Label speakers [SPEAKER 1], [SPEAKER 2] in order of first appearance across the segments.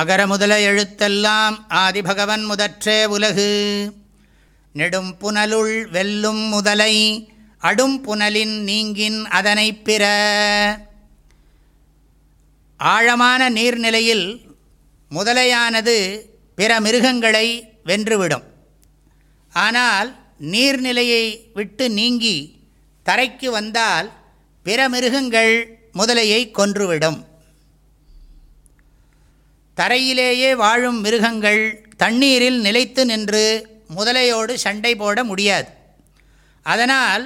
[SPEAKER 1] அகர முதல எழுத்தெல்லாம் ஆதிபகவன் முதற்றே உலகு நெடும் புனலுள் வெல்லும் முதலை அடும் புனலின் நீங்கின் அதனை பிற ஆழமான நீர்நிலையில் முதலையானது பிற மிருகங்களை வென்றுவிடும் ஆனால் நீர்நிலையை விட்டு நீங்கி தரைக்கு வந்தால் பிற மிருகங்கள் முதலையை கொன்றுவிடும் தரையிலேயே வாழும் மிருகங்கள் தண்ணீரில் நிலைத்து நின்று முதலையோடு சண்டை போட முடியாது அதனால்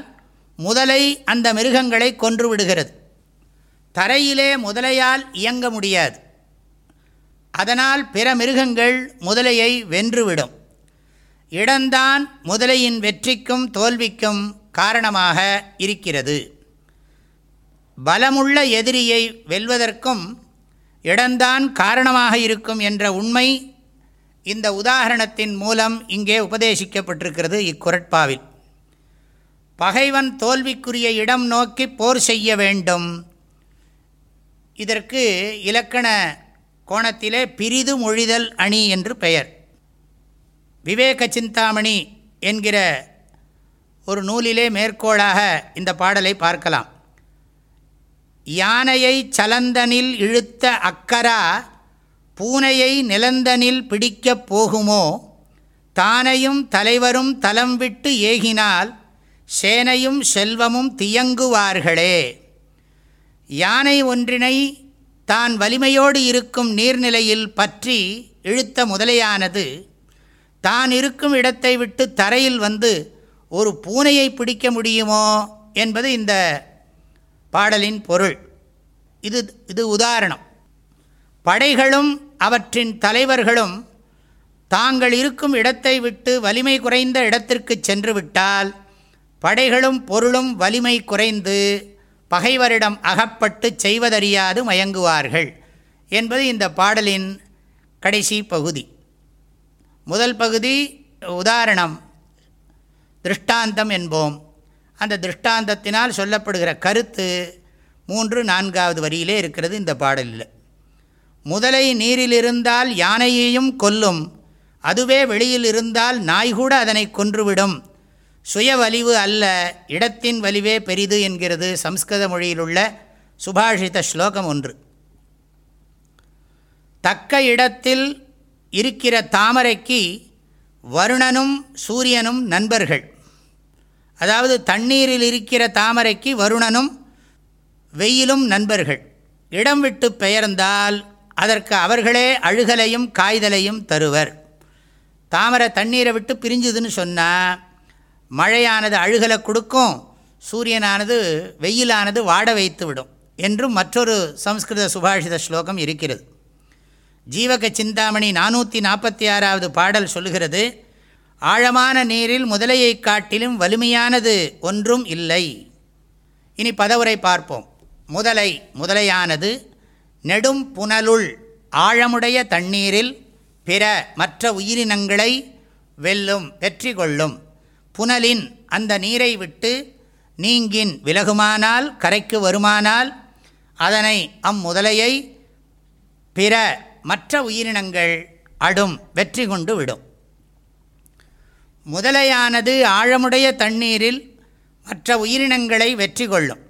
[SPEAKER 1] முதலை அந்த மிருகங்களை கொன்று விடுகிறது தரையிலே முதலையால் இயங்க முடியாது அதனால் பிற மிருகங்கள் முதலையை வென்றுவிடும் இடம்தான் முதலையின் வெற்றிக்கும் தோல்விக்கும் காரணமாக இருக்கிறது பலமுள்ள எதிரியை வெல்வதற்கும் இடம்தான் காரணமாக இருக்கும் என்ற உண்மை இந்த உதாரணத்தின் மூலம் இங்கே உபதேசிக்கப்பட்டிருக்கிறது இக்குரட்பாவில் பகைவன் தோல்விக்குரிய இடம் நோக்கி போர் செய்ய வேண்டும் இதற்கு இலக்கண கோணத்திலே பிரிது மொழிதல் அணி என்று பெயர் விவேக சிந்தாமணி என்கிற ஒரு நூலிலே மேற்கோளாக இந்த பாடலை பார்க்கலாம் யானையை சலந்தனில் இழுத்த அக்கரா பூனையை நிலந்தனில் பிடிக்கப் போகுமோ தானையும் தலைவரும் தலம் விட்டு ஏகினால் சேனையும் செல்வமும் தியங்குவார்களே யானை ஒன்றினை தான் வலிமையோடு இருக்கும் நீர்நிலையில் பற்றி இழுத்த முதலையானது தான் இருக்கும் இடத்தை விட்டு தரையில் வந்து ஒரு பூனையை பிடிக்க முடியுமோ என்பது இந்த பாடலின் பொருள் இது இது உதாரணம் படைகளும் அவற்றின் தலைவர்களும் தாங்கள் இருக்கும் இடத்தை விட்டு வலிமை குறைந்த இடத்திற்கு சென்று விட்டால் படைகளும் பொருளும் வலிமை குறைந்து பகைவரிடம் அகப்பட்டு செய்வதறியாது மயங்குவார்கள் என்பது இந்த பாடலின் கடைசி பகுதி முதல் பகுதி உதாரணம் திருஷ்டாந்தம் என்போம் அந்த திருஷ்டாந்தத்தினால் சொல்லப்படுகிற கருத்து மூன்று நான்காவது வரியிலே இருக்கிறது இந்த பாடலில் முதலை நீரில் இருந்தால் யானையையும் கொல்லும் அதுவே வெளியில் இருந்தால் நாய் கூட அதனை கொன்றுவிடும் சுய வலிவு அல்ல இடத்தின் வலிவே பெரிது என்கிறது சம்ஸ்கிருத மொழியிலுள்ள சுபாஷித ஸ்லோகம் ஒன்று தக்க இடத்தில் இருக்கிற தாமரைக்கு வருணனும் சூரியனும் நண்பர்கள் அதாவது தண்ணீரில் இருக்கிற தாமரைக்கு வருணனும் வெயிலும் நண்பர்கள் இடம் விட்டு பெயர்ந்தால் அதற்கு அவர்களே அழுகலையும் காய்தலையும் தருவர் தாமரை தண்ணீரை விட்டு பிரிஞ்சுதுன்னு சொன்னால் மழையானது அழுகலை கொடுக்கும் சூரியனானது வெயிலானது வாட வைத்து விடும் என்றும் மற்றொரு சம்ஸ்கிருத சுபாஷித ஸ்லோகம் இருக்கிறது ஜீவக சிந்தாமணி நானூற்றி நாற்பத்தி ஆறாவது பாடல் சொல்கிறது ஆழமான நீரில் முதலையை காட்டிலும் வலிமையானது ஒன்றும் இல்லை இனி பதவுரை பார்ப்போம் முதலை முதலையானது நெடும் புனலுள் ஆழமுடைய தண்ணீரில் பிற மற்ற உயிரினங்களை வெல்லும் வெற்றி கொள்ளும் புனலின் அந்த நீரை விட்டு நீங்கின் விலகுமானால் கரைக்கு வருமானால் அதனை அம்முதலையை பிற மற்ற உயிரினங்கள் அடும் வெற்றி கொண்டு விடும் முதலையானது ஆழமுடைய தண்ணீரில் மற்ற உயிரினங்களை வெற்றி கொள்ளும்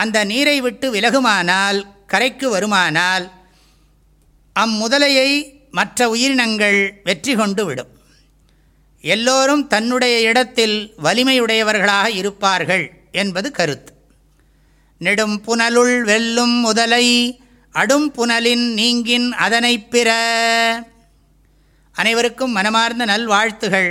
[SPEAKER 1] அந்த நீரை விட்டு விலகுமானால் கரைக்கு வருமானால் அம்முதலையை மற்ற உயிரினங்கள் வெற்றி கொண்டு விடும் எல்லோரும் தன்னுடைய இடத்தில் வலிமையுடையவர்களாக இருப்பார்கள் என்பது கருத்து நெடும் புனலுள் வெல்லும் முதலை அடும் புனலின் நீங்கின் அதனை பிற அனைவருக்கும் மனமார்ந்த நல்வாழ்த்துகள்